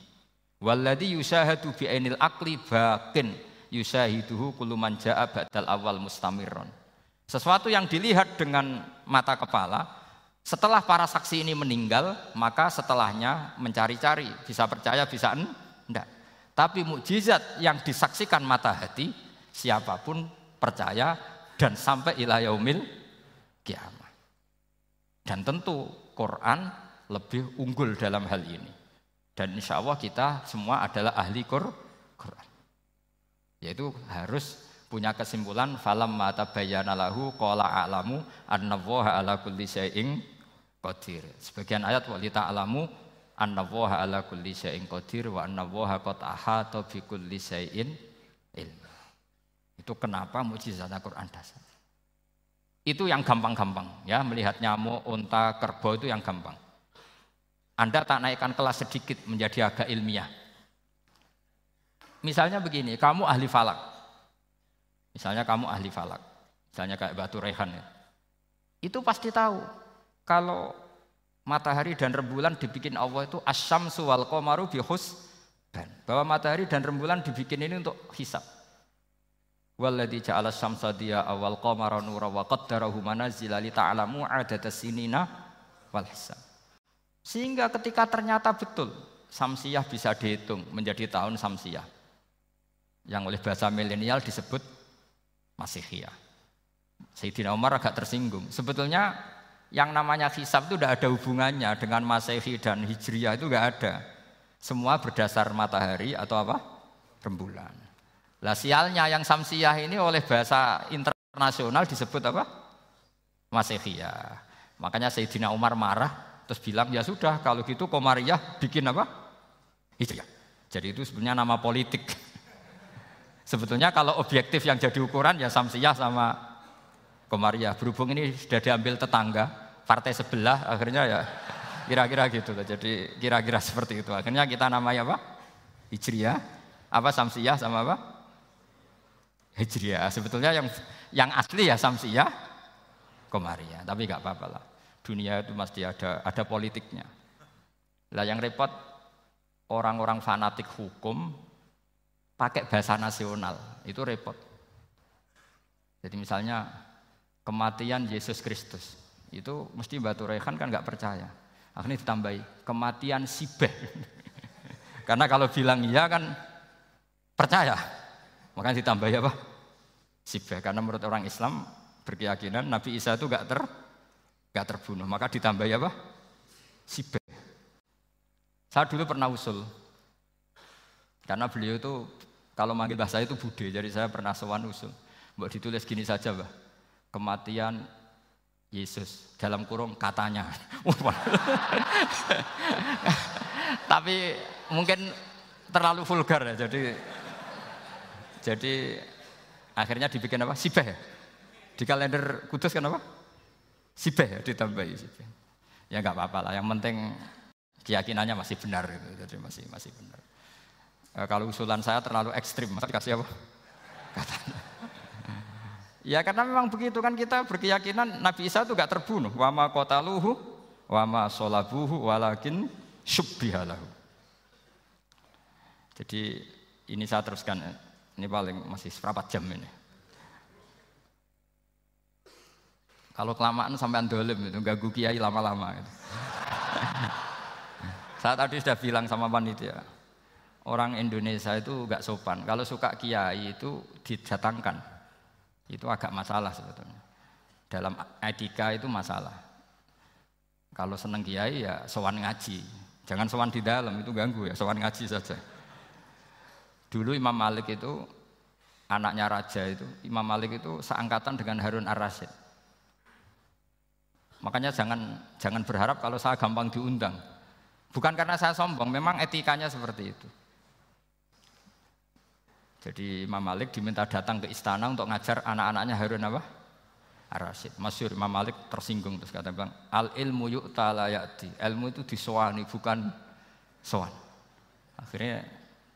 Walladhi yusyahadu bi ainil akli bakin yusyahiduhu kullu man jaa ba'dal awal mustamirron. Sesuatu yang dilihat dengan mata kepala, setelah para saksi ini meninggal, maka setelahnya mencari-cari, bisa percaya, bisa enggak. Tapi mukjizat yang disaksikan mata hati, siapa pun percaya dan sampai ila yaumil kiamat. Dan tentu Quran lebih unggul dalam hal ini. Dan insya Allah kita semua adalah ahli Quran. Yaitu harus punya kesimpulan falam mata bayana lahu qala a'lamu annallaha ala kulli syai'in qadir. Sebagian ayat wa ta'lamu annallaha ala kulli syai'in qadir wa annallaha qad ahata bi kulli syai'in ilmu. Itu kenapa mujizat Al-Qur'an dasar. Itu yang gampang-gampang ya, melihat nyamuk, unta, kerbau itu yang gampang. Anda tak naikkan kelas sedikit menjadi agak ilmiah. Misalnya begini, kamu ahli falak. Misalnya kamu ahli falak. Misalnya kayak batu rehan ya. Itu pasti tahu kalau matahari dan rembulan dibikin Allah itu asyam suwal komaru bihus bahwa matahari dan rembulan dibikin ini untuk hisap. Walladzi ja'ala syamsa diya awal qamara nura wa qaddarahu manazila li ta'lamu adada sinina wal hisab. Sehingga ketika ternyata betul samsiah bisa dihitung menjadi tahun samsiah. Yang oleh bahasa milenial disebut Masihiyah. Sayyidina Umar agak tersinggung. Sebetulnya yang namanya hisab itu tidak ada hubungannya dengan Masehi dan Hijriyah itu enggak ada. Semua berdasar matahari atau apa? Rembulan. Lah sialnya yang samsiah ini oleh bahasa internasional disebut apa? Masehiyah. Makanya Sayyidina Umar marah terus bilang ya sudah kalau gitu Komariah bikin apa? Hijriah. Jadi itu sebenarnya nama politik. Sebetulnya kalau objektif yang jadi ukuran ya Samsiah sama Komariah. Berhubung ini sudah diambil tetangga, partai sebelah akhirnya ya kira-kira gitu. Jadi kira-kira seperti itu. Akhirnya kita namanya apa? Hijriah, apa Samsiah sama apa? Hijriah. Sebetulnya yang yang asli ya Samsiyah, Komariah. Tapi nggak apa-apa lah. Dunia itu mesti ada ada politiknya. Lah yang repot orang-orang fanatik hukum pakai bahasa nasional itu repot. Jadi misalnya kematian Yesus Kristus itu mesti Batu Rehan kan nggak percaya. Akhirnya ditambahi kematian Sibeh. Karena kalau bilang iya kan percaya. Makanya ditambah apa? Sibah. Karena menurut orang Islam berkeyakinan Nabi Isa itu gak ter gak terbunuh. Maka ditambah apa? Sibah. Saya dulu pernah usul. Karena beliau itu kalau manggil bahasa itu bude, jadi saya pernah sewan usul. Buat ditulis gini saja, Mbak. Kematian Yesus dalam kurung katanya. Tapi mungkin terlalu vulgar ya, jadi jadi akhirnya dibikin apa? Sibeh? Di kalender kudus kan apa? Sibeh ditambahi sibeh. Ya nggak apa-apa lah. Yang penting keyakinannya masih benar gitu. Jadi masih masih benar. E, kalau usulan saya terlalu ekstrim, masa dikasih apa? Katanya. Ya karena memang begitu kan kita berkeyakinan Nabi Isa itu gak terbunuh. Wama kotaluhu, wama solabuhu, walakin syubbihalahu. Jadi ini saya teruskan. Ini paling masih seperempat jam ini. Kalau kelamaan sampai andolim itu ganggu kiai lama-lama. Gitu. Saya tadi sudah bilang sama panitia, orang Indonesia itu gak sopan. Kalau suka kiai itu didatangkan, itu agak masalah sebetulnya. Dalam etika itu masalah. Kalau seneng kiai ya sowan ngaji, jangan sowan di dalam itu ganggu ya, sowan ngaji saja. Dulu Imam Malik itu anaknya raja itu, Imam Malik itu seangkatan dengan Harun Ar-Rasyid. Makanya jangan jangan berharap kalau saya gampang diundang. Bukan karena saya sombong, memang etikanya seperti itu. Jadi Imam Malik diminta datang ke istana untuk ngajar anak-anaknya Harun apa? Ar-Rasyid. Masyur Imam Malik tersinggung terus kata bilang, al ilmu yuk talayati. Ilmu itu disowani bukan sowan. Akhirnya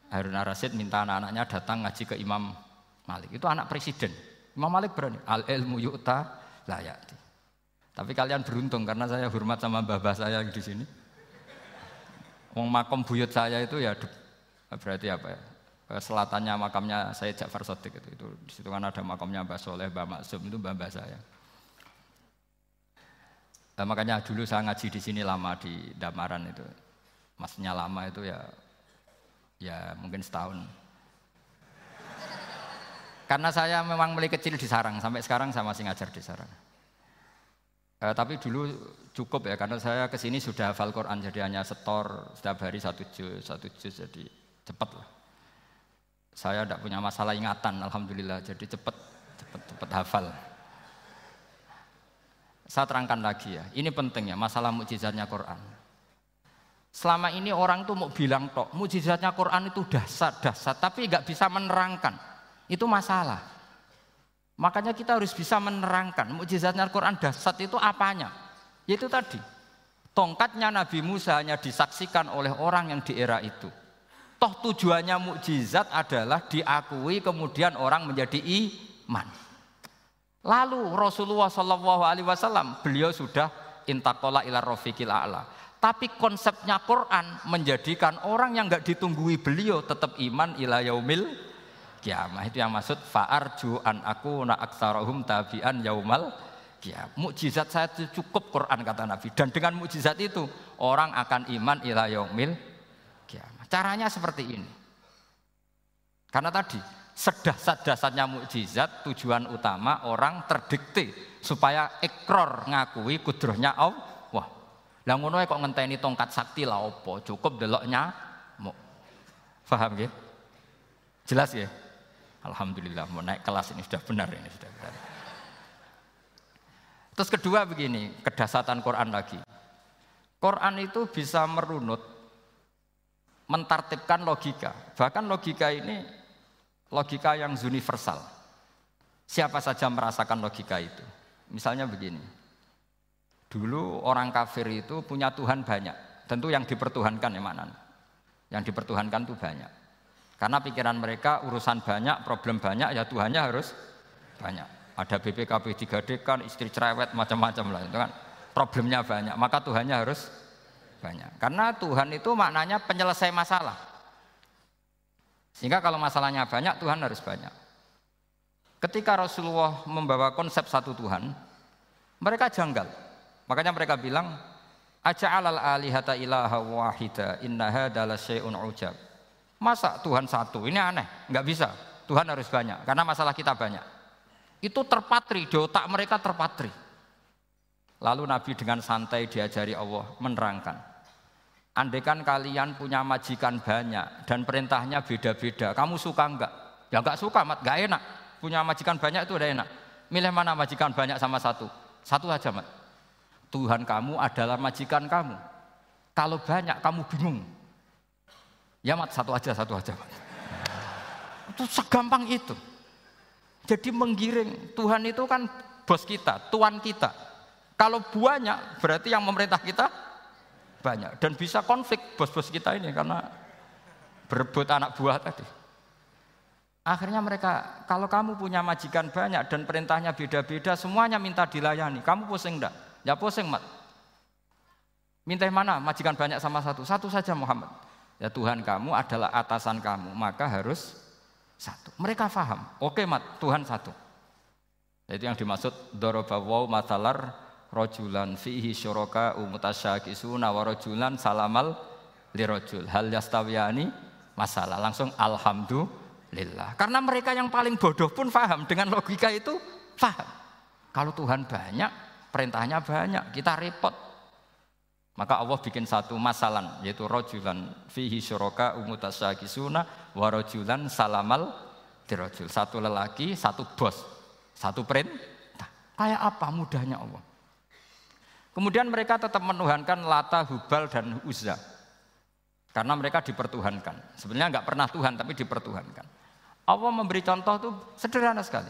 Harun Ar-Rasyid minta anak-anaknya datang ngaji ke Imam Malik. Itu anak presiden. Imam Malik berani. Al ilmu yu'ta layati. Tapi kalian beruntung karena saya hormat sama mbah-mbah saya di sini. Wong makom buyut saya itu ya berarti apa ya? Selatannya makamnya saya Ja'far Sotik itu, itu di situ kan ada makamnya Mbah Soleh, Mbah Maksum itu mbah mbah saya. Nah, makanya dulu saya ngaji di sini lama di Damaran itu, masnya lama itu ya ya mungkin setahun. Karena saya memang mulai kecil di sarang, sampai sekarang saya masih ngajar di sarang. Eh, tapi dulu cukup ya, karena saya ke sini sudah hafal Quran, jadi hanya setor setiap hari satu juz, satu juz, jadi cepat lah. Saya tidak punya masalah ingatan, alhamdulillah, jadi cepat, cepat, cepat hafal. Saya terangkan lagi ya, ini penting ya, masalah mukjizatnya Quran. Selama ini orang tuh mau bilang tok, mukjizatnya Quran itu dahsyat, dahsyat, tapi nggak bisa menerangkan. Itu masalah. Makanya kita harus bisa menerangkan mukjizatnya Al-Quran dasar itu apanya. Yaitu tadi, tongkatnya Nabi Musa hanya disaksikan oleh orang yang di era itu. Toh tujuannya mukjizat adalah diakui kemudian orang menjadi iman. Lalu Rasulullah Shallallahu Alaihi Wasallam beliau sudah intakola ila rofiqil a'la. Tapi konsepnya Quran menjadikan orang yang nggak ditunggui beliau tetap iman ila yaumil kiamah itu yang maksud fa'arju an aku na aktsarahum tabi'an yaumal kiamah. Mukjizat saya cukup Quran kata Nabi dan dengan mukjizat itu orang akan iman ila yaumil. Caranya seperti ini. Karena tadi sedasat-dasatnya mukjizat tujuan utama orang terdikte supaya ekor ngakui kudrohnya Allah. Lah ngono kok ngenteni tongkat sakti lah opo, cukup deloknya mau. Paham ya? Jelas ya? Alhamdulillah mau naik kelas ini sudah benar ini sudah benar. Terus kedua begini, kedasatan Quran lagi. Quran itu bisa merunut, mentartibkan logika. Bahkan logika ini logika yang universal. Siapa saja merasakan logika itu. Misalnya begini. Dulu orang kafir itu punya Tuhan banyak. Tentu yang dipertuhankan ya mana? Yang dipertuhankan itu banyak. Karena pikiran mereka urusan banyak, problem banyak, ya Tuhannya harus banyak. Ada BPKB 3D kan, istri cerewet, macam-macam lah. Itu kan problemnya banyak, maka Tuhannya harus banyak. Karena Tuhan itu maknanya penyelesai masalah. Sehingga kalau masalahnya banyak, Tuhan harus banyak. Ketika Rasulullah membawa konsep satu Tuhan, mereka janggal. Makanya mereka bilang, Aja alal alihata ilaha wahida innaha adalah syai'un ujab. Masa Tuhan satu? Ini aneh, nggak bisa. Tuhan harus banyak, karena masalah kita banyak. Itu terpatri, di otak mereka terpatri. Lalu Nabi dengan santai diajari Allah menerangkan. Andaikan kalian punya majikan banyak dan perintahnya beda-beda, kamu suka enggak? Ya enggak suka, mat, enggak enak. Punya majikan banyak itu udah enak. Milih mana majikan banyak sama satu? Satu aja, mat. Tuhan kamu adalah majikan kamu. Kalau banyak kamu bingung. Ya mat satu aja, satu aja. Itu segampang itu. Jadi menggiring Tuhan itu kan bos kita, tuan kita. Kalau banyak berarti yang memerintah kita banyak dan bisa konflik bos-bos kita ini karena berebut anak buah tadi. Akhirnya mereka, kalau kamu punya majikan banyak dan perintahnya beda-beda, semuanya minta dilayani. Kamu pusing enggak? Ya pusing, Mat. Minta mana? Majikan banyak sama satu. Satu saja Muhammad ya Tuhan kamu adalah atasan kamu, maka harus satu. Mereka faham, oke mat, Tuhan satu. Itu yang dimaksud dorobawaw matalar rojulan fihi syuraka umutasyakisuna wa rojulan salamal lirojul hal yastawiyani masalah langsung alhamdulillah karena mereka yang paling bodoh pun faham dengan logika itu faham kalau Tuhan banyak perintahnya banyak kita repot maka Allah bikin satu masalan yaitu rojulan fihi syuraka umutasyakisuna wa rojulan salamal dirojul. Satu lelaki, satu bos, satu perintah. Kayak apa mudahnya Allah. Kemudian mereka tetap menuhankan Lata, Hubal, dan Uzza. Karena mereka dipertuhankan. Sebenarnya nggak pernah Tuhan, tapi dipertuhankan. Allah memberi contoh itu sederhana sekali.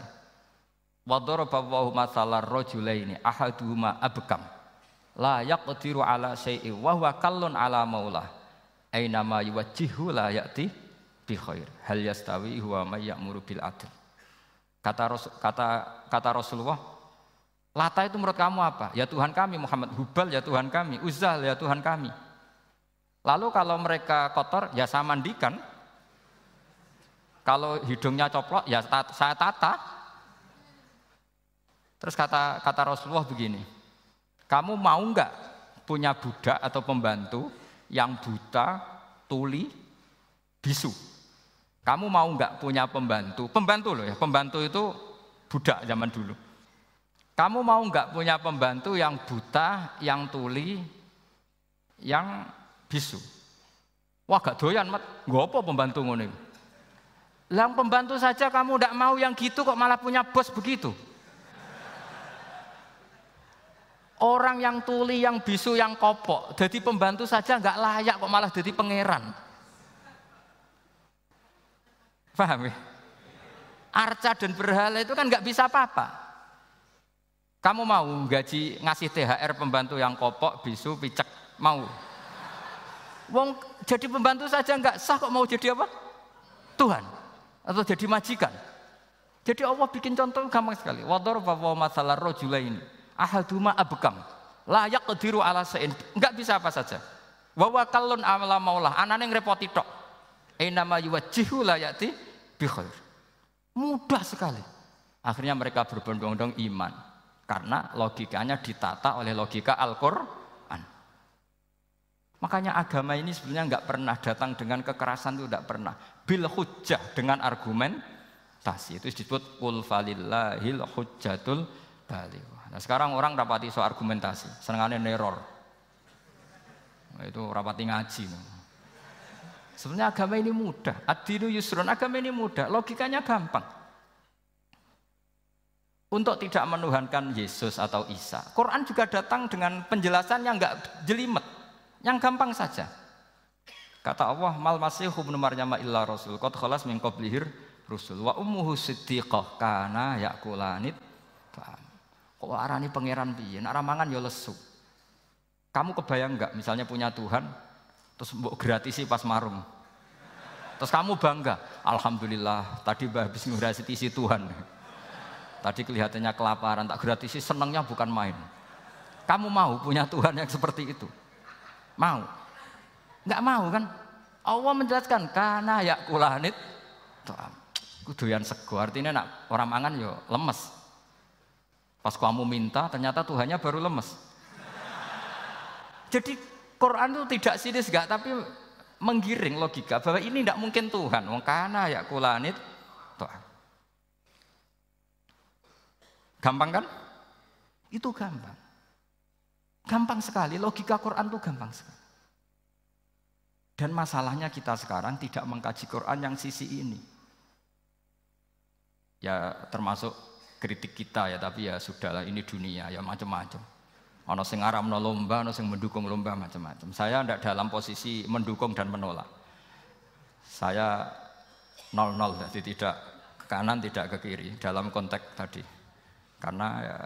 Wadorobawahu masalah rojulaini ahaduhuma abkam la yaqdiru ala syai'in wa kallun ala maulah aina ma yuwajjihu la ya'ti bi khair hal yastawi huwa may ya'muru bil kata kata kata Rasulullah Lata itu menurut kamu apa? Ya Tuhan kami Muhammad Hubal ya Tuhan kami Uzal ya Tuhan kami Lalu kalau mereka kotor ya saya mandikan Kalau hidungnya coplok ya saya tata. Terus kata kata Rasulullah begini, kamu mau nggak punya budak atau pembantu yang buta, tuli, bisu? Kamu mau nggak punya pembantu? Pembantu loh ya, pembantu itu budak zaman dulu. Kamu mau nggak punya pembantu yang buta, yang tuli, yang bisu? Wah gak doyan mat, apa pembantu ngono Yang pembantu saja kamu tidak mau yang gitu kok malah punya bos begitu. Orang yang tuli, yang bisu, yang kopok, jadi pembantu saja nggak layak kok malah jadi pangeran. Paham ya? Arca dan berhala itu kan nggak bisa apa-apa. Kamu mau gaji ngasih THR pembantu yang kopok, bisu, picek, mau? Wong jadi pembantu saja nggak sah kok mau jadi apa? Tuhan. Atau jadi majikan. Jadi Allah bikin contoh gampang sekali. Wador bahwa masalah rojula ini ahaduma abkam. Layak kediru ala sein enggak bisa apa saja. Wa kalun amala maulah. Anane ngrepoti tok. Nama yuwajjihu layati bi khair. Mudah sekali. Akhirnya mereka berbondong-bondong iman karena logikanya ditata oleh logika Al-Qur'an makanya agama ini sebenarnya enggak pernah datang dengan kekerasan itu enggak pernah bil hujjah dengan argumentasi itu disebut kul falillahil hujjatul baligh Nah sekarang orang rapati soal argumentasi, senengannya neror. Nah, itu rapati ngaji. Sebenarnya agama ini mudah. Adinu yusrun, agama ini mudah. Logikanya gampang. Untuk tidak menuhankan Yesus atau Isa. Quran juga datang dengan penjelasan yang enggak jelimet. Yang gampang saja. Kata Allah, mal masih ibnu Maryam illa rasul. Qad khalas min qablihir rusul. Wa ummuhu siddiqah kana yakulanit. Kok arani pangeran piye? Nek mangan ya lesu. Kamu kebayang nggak misalnya punya Tuhan terus mbok gratisi pas marung. Terus kamu bangga, Alhamdulillah tadi habis ngratisi Tuhan. Tadi kelihatannya kelaparan, tak gratisi senangnya bukan main. Kamu mau punya Tuhan yang seperti itu? Mau? Nggak mau kan? Allah menjelaskan karena ya kulanit. Kuduyan sego artinya nak orang mangan yo lemes. Pas kamu minta, ternyata Tuhannya baru lemes. Jadi Quran itu tidak sinis gak, tapi menggiring logika bahwa ini tidak mungkin Tuhan. Wong kana ya kulanit Tuhan. Gampang kan? Itu gampang. Gampang sekali, logika Quran itu gampang sekali. Dan masalahnya kita sekarang tidak mengkaji Quran yang sisi ini. Ya termasuk kritik kita ya tapi ya sudahlah ini dunia ya macam-macam ono sing ngaramno lomba ono sing mendukung lomba macam-macam saya tidak dalam posisi mendukung dan menolak saya nol nol jadi tidak ke kanan tidak ke kiri dalam konteks tadi karena ya,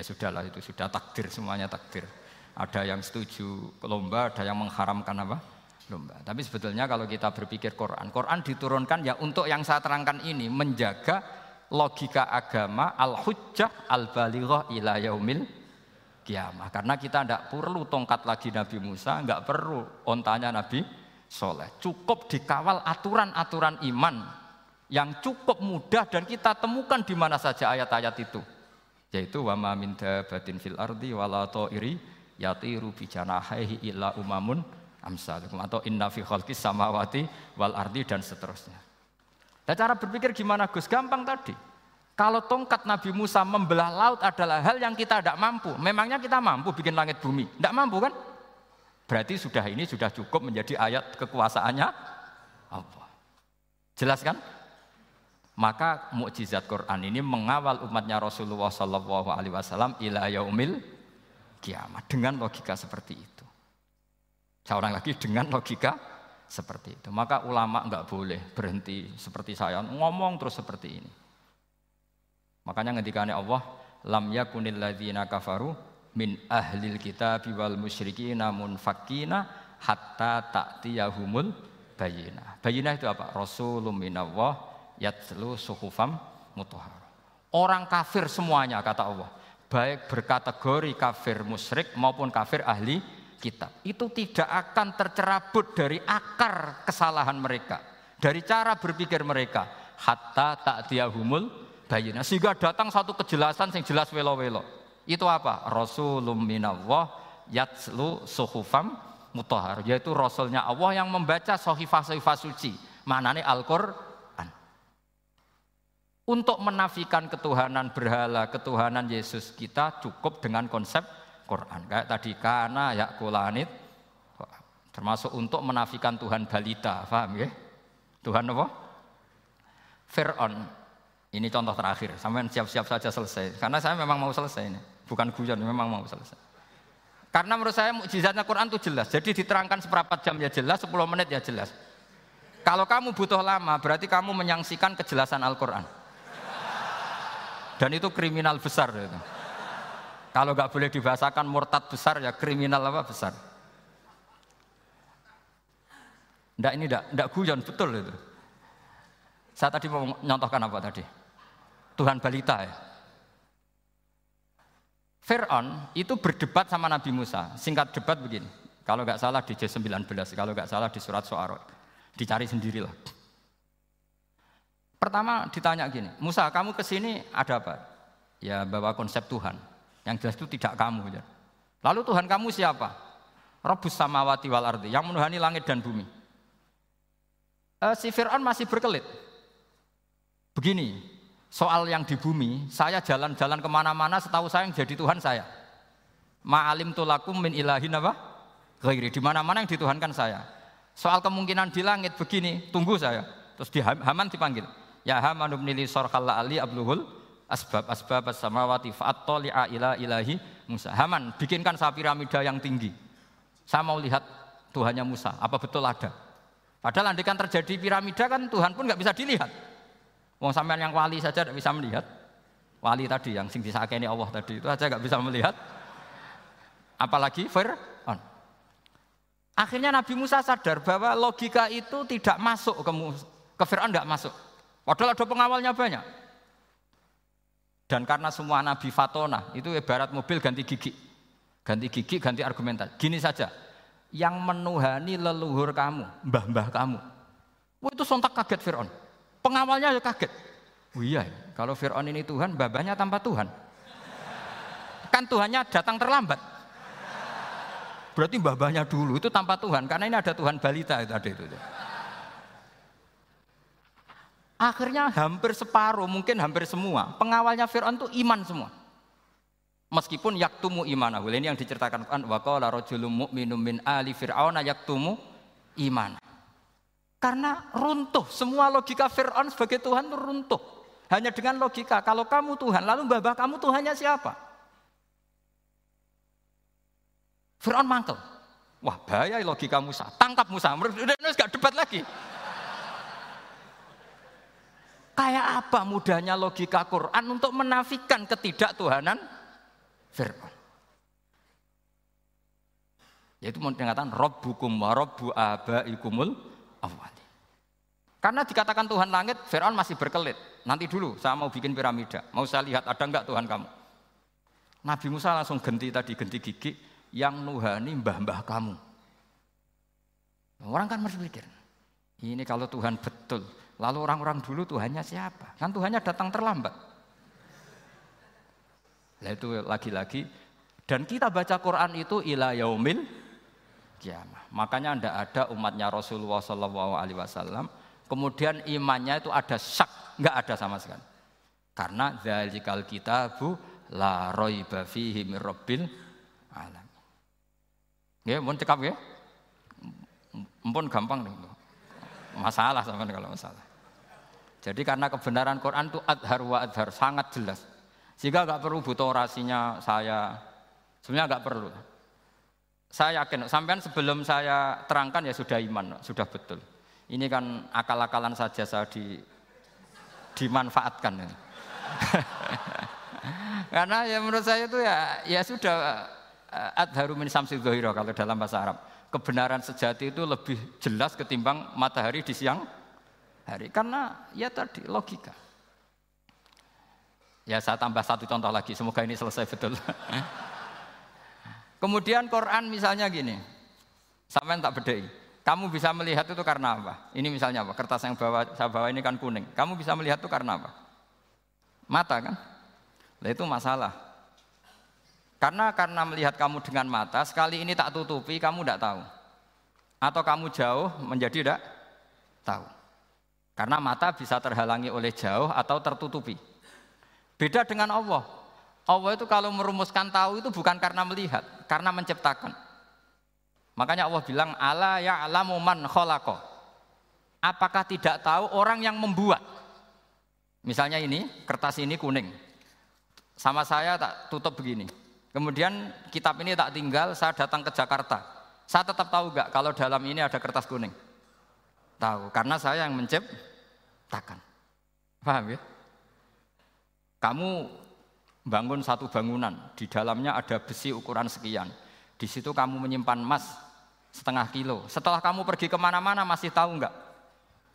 ya sudahlah itu sudah takdir semuanya takdir ada yang setuju lomba ada yang mengharamkan apa lomba tapi sebetulnya kalau kita berpikir Quran Quran diturunkan ya untuk yang saya terangkan ini menjaga logika agama al-hujjah al-balighah ila yaumil kiamah. Karena kita tidak perlu tongkat lagi Nabi Musa, nggak perlu ontanya Nabi Soleh. Cukup dikawal aturan-aturan iman yang cukup mudah dan kita temukan di mana saja ayat-ayat itu. Yaitu wa ma min dabatin fil ardi wala ta'iri yatiru bi janahihi illa umamun amsalukum atau inna fi khalqis samawati wal ardi dan seterusnya. Nah, cara berpikir gimana Gus? Gampang tadi. Kalau tongkat Nabi Musa membelah laut adalah hal yang kita tidak mampu. Memangnya kita mampu bikin langit bumi? Tidak mampu kan? Berarti sudah ini sudah cukup menjadi ayat kekuasaannya apa? Jelas kan? Maka mukjizat Quran ini mengawal umatnya Rasulullah Sallallahu Alaihi Wasallam ila yaumil kiamat dengan logika seperti itu. Saya orang lagi dengan logika seperti itu. Maka ulama nggak boleh berhenti seperti saya ngomong terus seperti ini. Makanya ngendikane Allah lam yakunil ladzina kafaru min ahlil kitab wal namun fakina hatta ta'tiyahumul bayina. Bayina itu apa? Rasulun minallah yatlu suhufam mutahhar. Orang kafir semuanya kata Allah, baik berkategori kafir musyrik maupun kafir ahli kitab itu tidak akan tercerabut dari akar kesalahan mereka, dari cara berpikir mereka. hatta ta'tiyahumul bayina. Sehingga datang satu kejelasan yang jelas welo-welo. Itu apa? Rasulum minallah yatslu suhufam mutahar. Yaitu Rasulnya Allah yang membaca sohifah-sohifah suci. Maknanya Al-Quran. Untuk menafikan ketuhanan berhala, ketuhanan Yesus kita cukup dengan konsep Quran. Kayak tadi kana ya kulanit termasuk untuk menafikan Tuhan balita, paham ya? Tuhan apa? Fir'aun. Ini contoh terakhir, sampai siap-siap saja selesai. Karena saya memang mau selesai ini, bukan guyon, memang mau selesai. Karena menurut saya mukjizatnya Quran itu jelas. Jadi diterangkan seperempat jam ya jelas, 10 menit ya jelas. Kalau kamu butuh lama, berarti kamu menyangsikan kejelasan Al-Quran. Dan itu kriminal besar. Itu. Kalau nggak boleh dibahasakan murtad besar ya kriminal apa besar. Nggak ini nggak, nggak guyon betul itu. Saya tadi mau nyontohkan apa tadi? Tuhan balita ya. Fir'aun itu berdebat sama Nabi Musa. Singkat debat begini. Kalau nggak salah di J19, kalau nggak salah di surat Suara. Dicari sendirilah. Pertama ditanya gini, Musa kamu ke sini ada apa? Ya bawa konsep Tuhan. Yang jelas itu tidak kamu. Ya. Lalu Tuhan kamu siapa? Robus samawati wal ardi, yang menuhani langit dan bumi. E, si Fir'aun masih berkelit. Begini, soal yang di bumi, saya jalan-jalan ke mana-mana setahu saya yang jadi Tuhan saya. Ma'alim tulakum min ilahin apa? Ghairi, di mana-mana yang dituhankan saya. Soal kemungkinan di langit begini, tunggu saya. Terus di Haman dipanggil. Ya Haman ibn li sarhal ali abluhul asbab asbab as-samawati fa'attali'a ila ilahi Musa. Haman, bikinkan saya piramida yang tinggi. Saya mau lihat Tuhannya Musa, apa betul ada? Padahal andikan terjadi piramida kan Tuhan pun nggak bisa dilihat. Wong sampean yang wali saja tidak bisa melihat. Wali tadi yang sing disakeni Allah tadi itu aja nggak bisa melihat. Apalagi Fir'aun. Akhirnya Nabi Musa sadar bahwa logika itu tidak masuk ke, ke Fir'aun tidak masuk. Padahal ada pengawalnya banyak. Dan karena semua nabi fatona, itu ibarat mobil ganti gigi. Ganti gigi, ganti argumentasi. Gini saja, yang menuhani leluhur kamu, mbah-mbah kamu. Wah, itu sontak kaget Fir'aun. Pengawalnya ya kaget. Oh iya, kalau Fir'aun ini Tuhan, mbah-mbahnya tanpa Tuhan. Kan Tuhannya datang terlambat. Berarti mbah-mbahnya dulu itu tanpa Tuhan, karena ini ada Tuhan balita itu ada itu. Akhirnya hampir separuh, mungkin hampir semua. Pengawalnya Fir'aun itu iman semua. Meskipun yaktumu imanahu. Ini yang diceritakan Quran. Wa qala rajulun mu'minun min ali fir'auna yaktumu iman. Karena runtuh. Semua logika Fir'aun sebagai Tuhan itu runtuh. Hanya dengan logika. Kalau kamu Tuhan, lalu babah kamu Tuhannya siapa? Fir'aun mangkel. Wah bahaya logika Musa. Tangkap Musa. Udah gak debat lagi. Kayak apa mudahnya logika Quran untuk menafikan ketidaktuhanan Fir'aun. Yaitu mengatakan Rabbukum wa Rabbu abaikumul awali. Karena dikatakan Tuhan langit, Fir'aun masih berkelit. Nanti dulu saya mau bikin piramida. Mau saya lihat ada enggak Tuhan kamu. Nabi Musa langsung ganti tadi, ganti gigi. Yang nuhani mbah-mbah kamu. Orang kan masih ini kalau Tuhan betul, Lalu orang-orang dulu Tuhannya siapa? Kan Tuhannya datang terlambat. Nah itu lagi-lagi dan kita baca Quran itu ila yaumil kiamah. Makanya tidak ada umatnya Rasulullah Wasallam. Kemudian imannya itu ada syak, nggak ada sama sekali. Karena kita kitabu la roiba fihi min alam. Ya, mohon cekap ya. Mpun gampang nih. Masalah sama kalau masalah. Jadi karena kebenaran Quran itu adhar wa adhar, sangat jelas. Sehingga nggak perlu butuh orasinya saya, sebenarnya nggak perlu. Saya yakin, sampean sebelum saya terangkan ya sudah iman, sudah betul. Ini kan akal-akalan saja saya di, dimanfaatkan. Karena ya menurut saya itu ya ya sudah eh, adharu min samsi kalau dalam bahasa Arab. Kebenaran sejati itu lebih jelas ketimbang matahari di siang hari. Karena ya tadi logika. Ya saya tambah satu contoh lagi, semoga ini selesai betul. Kemudian Quran misalnya gini, sampai tak bedai. Kamu bisa melihat itu karena apa? Ini misalnya apa? Kertas yang bawa, saya bawa ini kan kuning. Kamu bisa melihat itu karena apa? Mata kan? Nah, itu masalah. Karena karena melihat kamu dengan mata, sekali ini tak tutupi, kamu tidak tahu. Atau kamu jauh menjadi tidak tahu. Karena mata bisa terhalangi oleh jauh atau tertutupi. Beda dengan Allah. Allah itu kalau merumuskan tahu itu bukan karena melihat, karena menciptakan. Makanya Allah bilang ala ya'lamu man khalaqa. Apakah tidak tahu orang yang membuat? Misalnya ini, kertas ini kuning. Sama saya tak tutup begini. Kemudian kitab ini tak tinggal, saya datang ke Jakarta. Saya tetap tahu gak kalau dalam ini ada kertas kuning? Tahu, karena saya yang menciptakan. Paham ya? Kamu bangun satu bangunan, di dalamnya ada besi ukuran sekian. Di situ kamu menyimpan emas setengah kilo. Setelah kamu pergi ke mana-mana masih tahu enggak?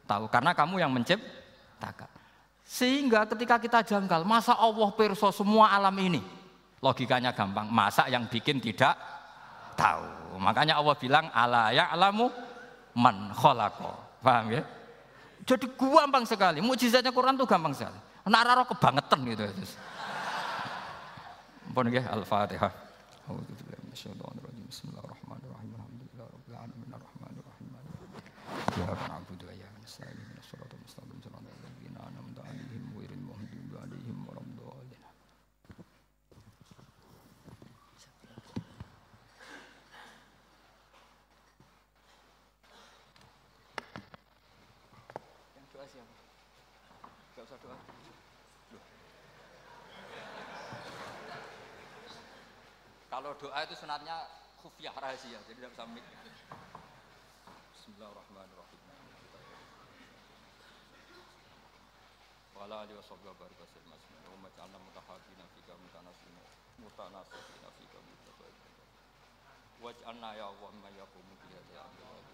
Tahu, karena kamu yang menciptakan. Sehingga ketika kita janggal, masa Allah perso semua alam ini? Logikanya gampang, masa yang bikin tidak tahu. Makanya Allah bilang, ala ya'lamu man khalaqa. Paham ya? Jadi gampang sekali, mujizatnya Quran itu gampang sekali. Nak raro kebangetan gitu. Pun ya, Al-Fatihah. Bismillahirrahmanirrahim. Alhamdulillah rabbil alamin arrahmanir rahim. Ya na'budu wa iyyaka nasta'in ihdinas siratal mustaqim siratal ladzina an'amta 'alaihim ghairil maghdubi 'alaihim waladdallin. Yang doa siapa? Gak usah doa. Kalau doa itu sunatnya khufiyah rahasia, jadi tidak bisa mik. Bismillahirrahmanirrahim. Wala alihi washabbihi wa baraka fil masjid. Wa ma ja'alna mutahabbina fika mutanasina mutanasina fika mutabayyina. Waj'alna ya Allah ma yaqumu bi hadhihi